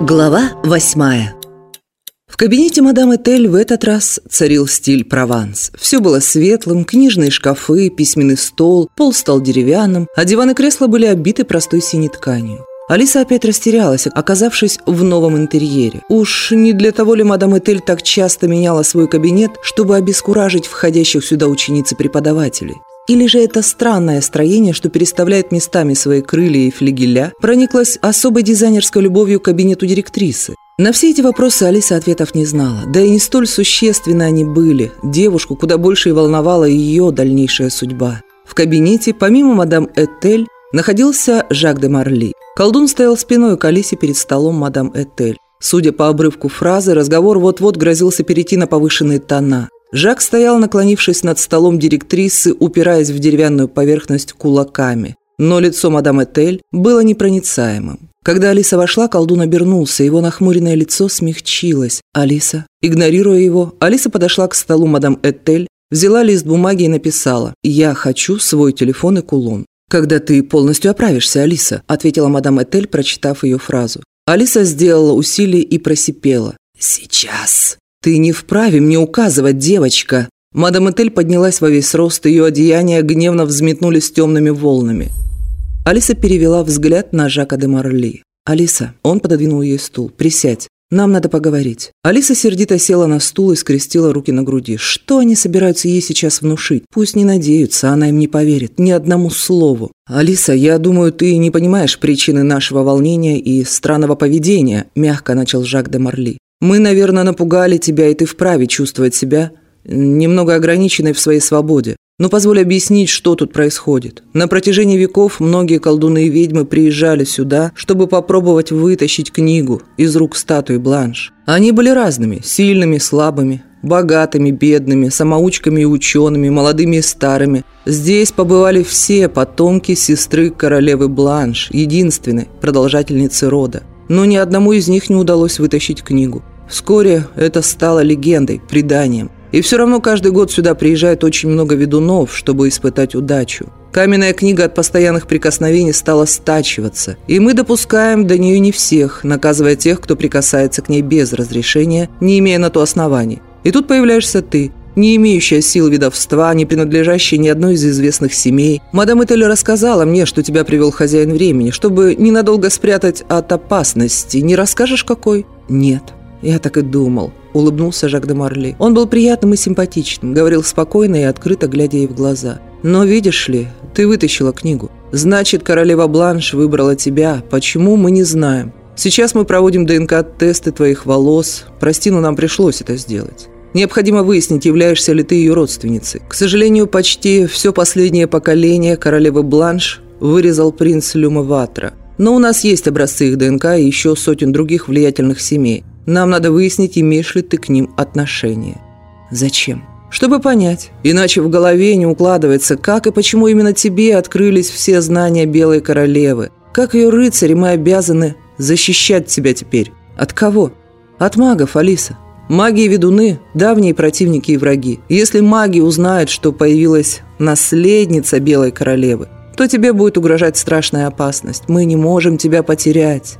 Глава восьмая В кабинете мадам Этель в этот раз царил стиль Прованс. Все было светлым, книжные шкафы, письменный стол, пол стал деревянным, а диван и кресла были обиты простой синей тканью. Алиса опять растерялась, оказавшись в новом интерьере. Уж не для того ли мадам Этель так часто меняла свой кабинет, чтобы обескуражить входящих сюда учениц и преподавателей? Или же это странное строение, что переставляет местами свои крылья и флигеля, прониклось особой дизайнерской любовью к кабинету директрисы? На все эти вопросы Алиса ответов не знала, да и не столь существенно они были. Девушку куда больше и волновала ее дальнейшая судьба. В кабинете, помимо мадам Этель, находился Жак де Марли. Колдун стоял спиной к Алисе перед столом мадам Этель. Судя по обрывку фразы, разговор вот-вот грозился перейти на повышенные тона. Жак стоял, наклонившись над столом директрисы, упираясь в деревянную поверхность кулаками. Но лицо мадам Этель было непроницаемым. Когда Алиса вошла, колдун обернулся, его нахмуренное лицо смягчилось. «Алиса?» Игнорируя его, Алиса подошла к столу мадам Этель, взяла лист бумаги и написала «Я хочу свой телефон и кулон». «Когда ты полностью оправишься, Алиса», ответила мадам Этель, прочитав ее фразу. Алиса сделала усилие и просипела. «Сейчас». «Ты не вправе мне указывать, девочка!» Мадам Этель поднялась во весь рост, ее одеяния гневно взметнулись темными волнами. Алиса перевела взгляд на Жака де Марли. «Алиса», он пододвинул ей стул, «присядь, нам надо поговорить». Алиса сердито села на стул и скрестила руки на груди. Что они собираются ей сейчас внушить? Пусть не надеются, она им не поверит, ни одному слову. «Алиса, я думаю, ты не понимаешь причины нашего волнения и странного поведения», мягко начал Жак де Марли. Мы, наверное, напугали тебя, и ты вправе чувствовать себя немного ограниченной в своей свободе. Но позволь объяснить, что тут происходит. На протяжении веков многие колдуны и ведьмы приезжали сюда, чтобы попробовать вытащить книгу из рук статуи Бланш. Они были разными – сильными, слабыми, богатыми, бедными, самоучками и учеными, молодыми и старыми. Здесь побывали все потомки сестры королевы Бланш, единственной продолжательницы рода но ни одному из них не удалось вытащить книгу. Вскоре это стало легендой, преданием. И все равно каждый год сюда приезжает очень много ведунов, чтобы испытать удачу. Каменная книга от постоянных прикосновений стала стачиваться, и мы допускаем до нее не всех, наказывая тех, кто прикасается к ней без разрешения, не имея на то оснований. И тут появляешься ты, не имеющая сил видовства, не принадлежащая ни одной из известных семей. Мадам Этель рассказала мне, что тебя привел хозяин времени, чтобы ненадолго спрятать от опасности. Не расскажешь, какой? Нет. Я так и думал. Улыбнулся Жак де Марли. Он был приятным и симпатичным, говорил спокойно и открыто, глядя ей в глаза. Но видишь ли, ты вытащила книгу. Значит, королева Бланш выбрала тебя. Почему, мы не знаем. Сейчас мы проводим ДНК-тесты твоих волос. Прости, но нам пришлось это сделать. Необходимо выяснить, являешься ли ты ее родственницей. К сожалению, почти все последнее поколение королевы Бланш вырезал принц Люмаватра. Но у нас есть образцы их ДНК и еще сотен других влиятельных семей. Нам надо выяснить, имеешь ли ты к ним отношение. Зачем? Чтобы понять. Иначе в голове не укладывается, как и почему именно тебе открылись все знания Белой Королевы. Как ее рыцари мы обязаны защищать тебя теперь. От кого? От магов, Алиса. Маги и ведуны – давние противники и враги. Если маги узнают, что появилась наследница Белой Королевы, то тебе будет угрожать страшная опасность. Мы не можем тебя потерять.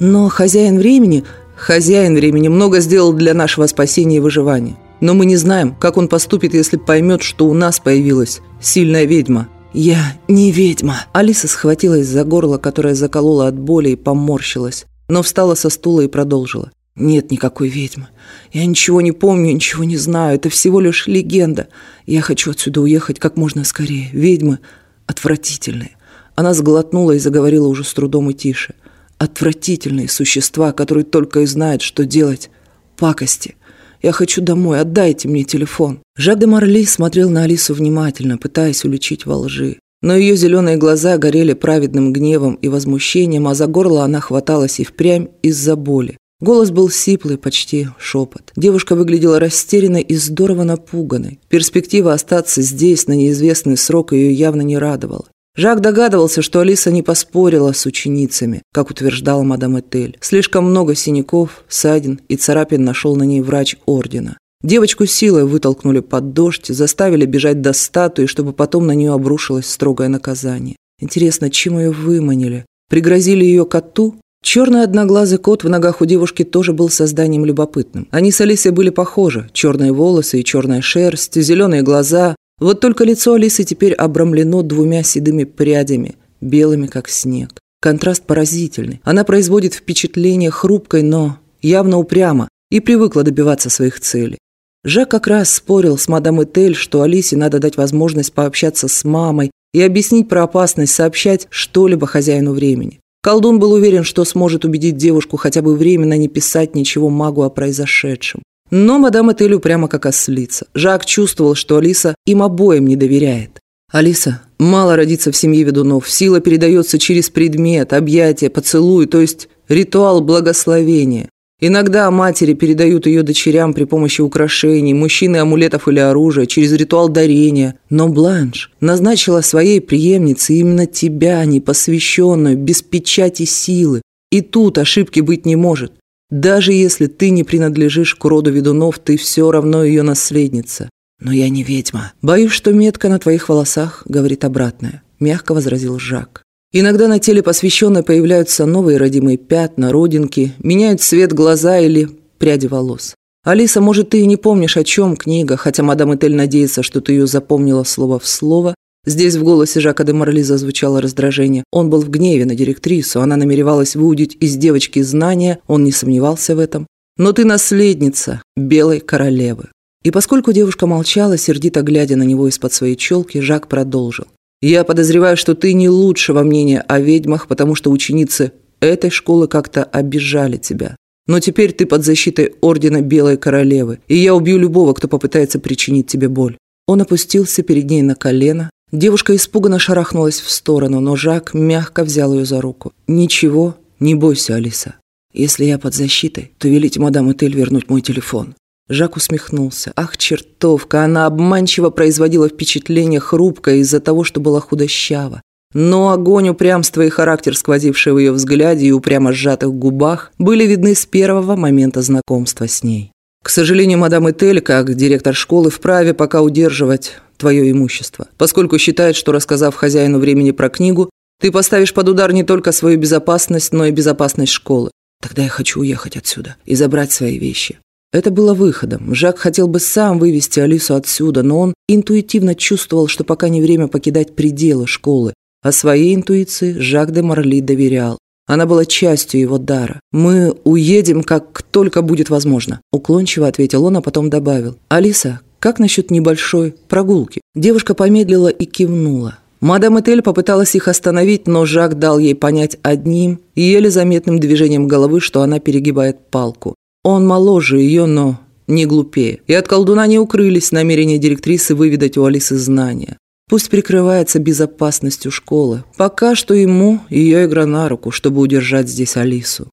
Но хозяин времени, хозяин времени много сделал для нашего спасения и выживания. Но мы не знаем, как он поступит, если поймет, что у нас появилась сильная ведьма. «Я не ведьма!» Алиса схватилась за горло, которое заколола от боли и поморщилась, но встала со стула и продолжила. Нет никакой ведьмы. Я ничего не помню, ничего не знаю. Это всего лишь легенда. Я хочу отсюда уехать как можно скорее. Ведьмы отвратительные. Она сглотнула и заговорила уже с трудом и тише. Отвратительные существа, которые только и знают, что делать. Пакости. Я хочу домой, отдайте мне телефон. Жак де Марли смотрел на Алису внимательно, пытаясь уличить во лжи. Но ее зеленые глаза горели праведным гневом и возмущением, а за горло она хваталась и впрямь из-за боли. Голос был сиплый, почти шепот. Девушка выглядела растерянной и здорово напуганной. Перспектива остаться здесь на неизвестный срок ее явно не радовала. Жак догадывался, что Алиса не поспорила с ученицами, как утверждала мадам Этель. Слишком много синяков, ссадин и царапин нашел на ней врач ордена. Девочку силой вытолкнули под дождь, заставили бежать до статуи, чтобы потом на нее обрушилось строгое наказание. Интересно, чем ее выманили? Пригрозили ее коту? Черный одноглазый кот в ногах у девушки тоже был созданием любопытным. Они с Алисой были похожи. Черные волосы и черная шерсть, зеленые глаза. Вот только лицо Алисы теперь обрамлено двумя седыми прядями, белыми как снег. Контраст поразительный. Она производит впечатление хрупкой, но явно упрямо и привыкла добиваться своих целей. Жак как раз спорил с мадам Этель, что Алисе надо дать возможность пообщаться с мамой и объяснить про опасность сообщать что-либо хозяину времени. Колдун был уверен, что сможет убедить девушку хотя бы временно не писать ничего магу о произошедшем. Но мадам Этель прямо как ослица. Жак чувствовал, что Алиса им обоим не доверяет. «Алиса, мало родиться в семье ведунов. Сила передается через предмет, объятие, поцелуй, то есть ритуал благословения. Иногда матери передают ее дочерям при помощи украшений, мужчины амулетов или оружия, через ритуал дарения. Но Бланш назначила своей преемнице именно тебя, непосвященную, без печати силы. И тут ошибки быть не может. Даже если ты не принадлежишь к роду ведунов, ты все равно ее наследница. Но я не ведьма. Боюсь, что метка на твоих волосах говорит обратное, мягко возразил Жак. Иногда на теле посвященной появляются новые родимые пятна, родинки, меняют цвет глаза или пряди волос. Алиса, может, ты и не помнишь, о чем книга, хотя мадам Этель надеется, что ты ее запомнила слово в слово. Здесь в голосе Жака де Марли зазвучало раздражение. Он был в гневе на директрису, она намеревалась выудить из девочки знания, он не сомневался в этом. Но ты наследница белой королевы. И поскольку девушка молчала, сердито глядя на него из-под своей челки, Жак продолжил. Я подозреваю, что ты не лучшего мнения о ведьмах, потому что ученицы этой школы как-то обижали тебя. Но теперь ты под защитой Ордена Белой Королевы, и я убью любого, кто попытается причинить тебе боль». Он опустился перед ней на колено. Девушка испуганно шарахнулась в сторону, но Жак мягко взял ее за руку. «Ничего, не бойся, Алиса. Если я под защитой, то велите мадам Этель вернуть мой телефон. Жак усмехнулся. Ах, чертовка, она обманчиво производила впечатление хрупкое из-за того, что была худощава. Но огонь упрямства и характер, сквозивший в ее взгляде и упрямо сжатых губах, были видны с первого момента знакомства с ней. К сожалению, мадам Этель, как директор школы, вправе пока удерживать твое имущество, поскольку считает, что, рассказав хозяину времени про книгу, ты поставишь под удар не только свою безопасность, но и безопасность школы. Тогда я хочу уехать отсюда и забрать свои вещи. Это было выходом. Жак хотел бы сам вывести Алису отсюда, но он интуитивно чувствовал, что пока не время покидать пределы школы. А своей интуиции Жак де Марли доверял. Она была частью его дара. «Мы уедем, как только будет возможно», – уклончиво ответил он, а потом добавил. «Алиса, как насчет небольшой прогулки?» Девушка помедлила и кивнула. Мадам Этель попыталась их остановить, но Жак дал ей понять одним, еле заметным движением головы, что она перегибает палку. Он моложе ее, но не глупее. И от колдуна не укрылись намерения директрисы выведать у Алисы знания. Пусть прикрывается безопасностью школы. Пока что ему ее игра на руку, чтобы удержать здесь Алису.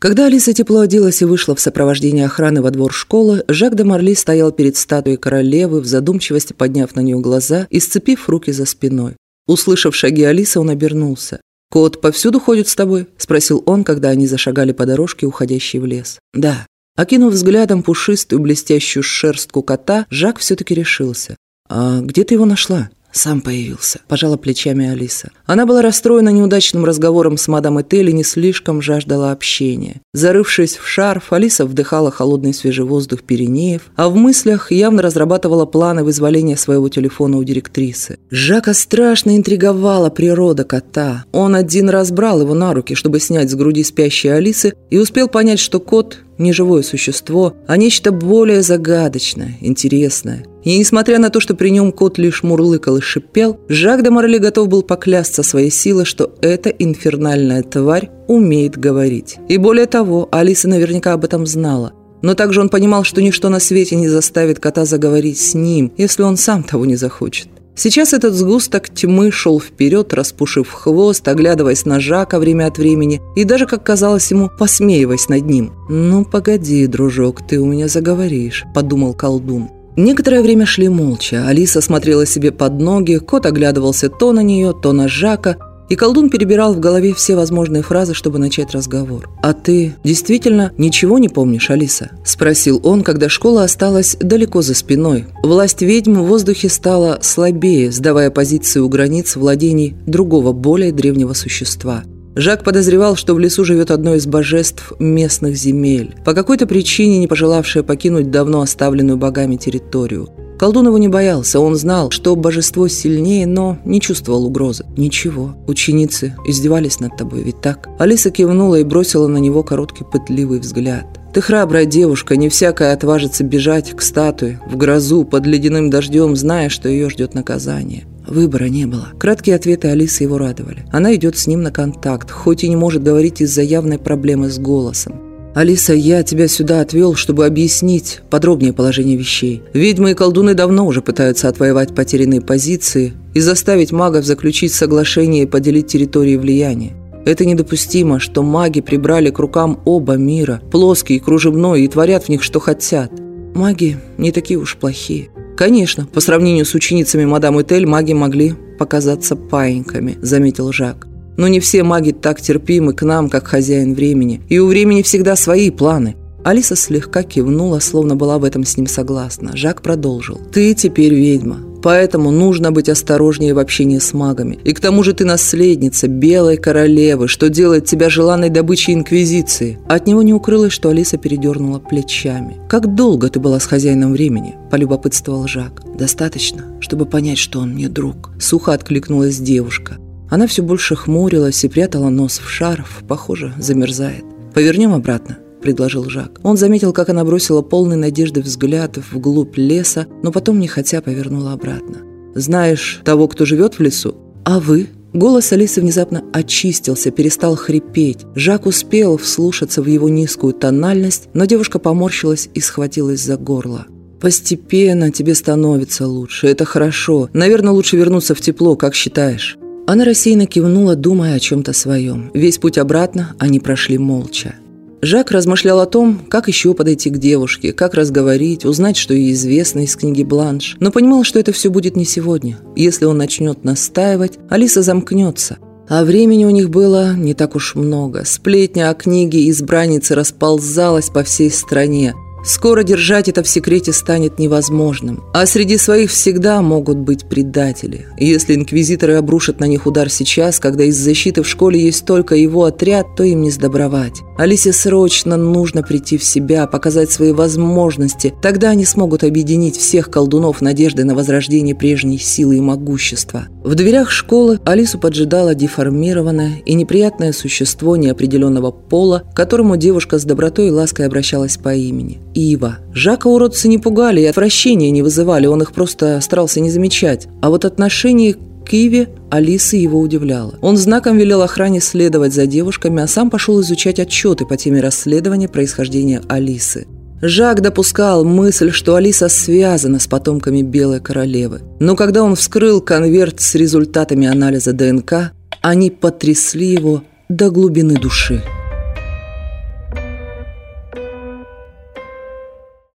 Когда Алиса тепло оделась и вышла в сопровождении охраны во двор школы, Жак де Марли стоял перед статуей королевы, в задумчивости подняв на нее глаза и сцепив руки за спиной. Услышав шаги Алисы, он обернулся. «Кот повсюду ходит с тобой?» – спросил он, когда они зашагали по дорожке, уходящей в лес. «Да». Окинув взглядом пушистую блестящую шерстку кота, Жак все-таки решился. «А где ты его нашла?» «Сам появился», – пожала плечами Алиса. Она была расстроена неудачным разговором с мадам Этель и не слишком жаждала общения. Зарывшись в шарф, Алиса вдыхала холодный свежий воздух Пиренеев, а в мыслях явно разрабатывала планы вызволения своего телефона у директрисы. Жака страшно интриговала природа кота. Он один раз брал его на руки, чтобы снять с груди спящей Алисы, и успел понять, что кот не живое существо, а нечто более загадочное, интересное. И несмотря на то, что при нем кот лишь мурлыкал и шипел, Жак де Морли готов был поклясться своей силой, что эта инфернальная тварь умеет говорить. И более того, Алиса наверняка об этом знала. Но также он понимал, что ничто на свете не заставит кота заговорить с ним, если он сам того не захочет. Сейчас этот сгусток тьмы шел вперед, распушив хвост, оглядываясь на Жака время от времени и даже, как казалось ему, посмеиваясь над ним. «Ну, погоди, дружок, ты у меня заговоришь», – подумал колдун. Некоторое время шли молча. Алиса смотрела себе под ноги, кот оглядывался то на нее, то на Жака, и колдун перебирал в голове все возможные фразы, чтобы начать разговор. «А ты действительно ничего не помнишь, Алиса?» – спросил он, когда школа осталась далеко за спиной. Власть ведьм в воздухе стала слабее, сдавая позиции у границ владений другого, более древнего существа. Жак подозревал, что в лесу живет одно из божеств местных земель, по какой-то причине не пожелавшее покинуть давно оставленную богами территорию. Колдун его не боялся, он знал, что божество сильнее, но не чувствовал угрозы. «Ничего, ученицы издевались над тобой, ведь так?» Алиса кивнула и бросила на него короткий пытливый взгляд. «Ты храбрая девушка, не всякая отважится бежать к статуе, в грозу, под ледяным дождем, зная, что ее ждет наказание». Выбора не было. Краткие ответы Алисы его радовали. Она идет с ним на контакт, хоть и не может говорить из-за явной проблемы с голосом. «Алиса, я тебя сюда отвел, чтобы объяснить подробнее положение вещей. Ведьмы и колдуны давно уже пытаются отвоевать потерянные позиции и заставить магов заключить соглашение и поделить территории влияния. Это недопустимо, что маги прибрали к рукам оба мира, плоский и кружевной, и творят в них, что хотят. Маги не такие уж плохие. Конечно, по сравнению с ученицами мадам Этель, маги могли показаться паиньками, заметил Жак. Но не все маги так терпимы к нам, как хозяин времени. И у времени всегда свои планы. Алиса слегка кивнула, словно была в этом с ним согласна. Жак продолжил. «Ты теперь ведьма. Поэтому нужно быть осторожнее в общении с магами. И к тому же ты наследница белой королевы, что делает тебя желанной добычей инквизиции». От него не укрылось, что Алиса передернула плечами. «Как долго ты была с хозяином времени?» – полюбопытствовал Жак. «Достаточно, чтобы понять, что он мне друг». Сухо откликнулась девушка. Она все больше хмурилась и прятала нос в шарф. Похоже, замерзает. «Повернем обратно», – предложил Жак. Он заметил, как она бросила полный надежды взгляд вглубь леса, но потом, нехотя, повернула обратно. «Знаешь того, кто живет в лесу? А вы?» Голос Алисы внезапно очистился, перестал хрипеть. Жак успел вслушаться в его низкую тональность, но девушка поморщилась и схватилась за горло. «Постепенно тебе становится лучше. Это хорошо. Наверное, лучше вернуться в тепло, как считаешь?» Она рассеянно кивнула, думая о чем-то своем. Весь путь обратно они прошли молча. Жак размышлял о том, как еще подойти к девушке, как разговорить, узнать, что ей известно из книги Бланш, но понимал, что это все будет не сегодня. Если он начнет настаивать, Алиса замкнется. А времени у них было не так уж много. Сплетня о книге избранницы расползалась по всей стране – Скоро держать это в секрете станет невозможным. А среди своих всегда могут быть предатели. если инквизиторы обрушат на них удар сейчас, когда из защиты в школе есть только его отряд, то им не сдобровать. Алисе срочно нужно прийти в себя, показать свои возможности. Тогда они смогут объединить всех колдунов надежды на возрождение прежней силы и могущества. В дверях школы Алису поджидало деформированное и неприятное существо неопределенного пола, к которому девушка с добротой и лаской обращалась по имени. Ива. Жака уродцы не пугали и отвращения не вызывали, он их просто старался не замечать. А вот отношение к Иве Алисы его удивляло. Он знаком велел охране следовать за девушками, а сам пошел изучать отчеты по теме расследования происхождения Алисы. Жак допускал мысль, что Алиса связана с потомками Белой Королевы. Но когда он вскрыл конверт с результатами анализа ДНК, они потрясли его до глубины души.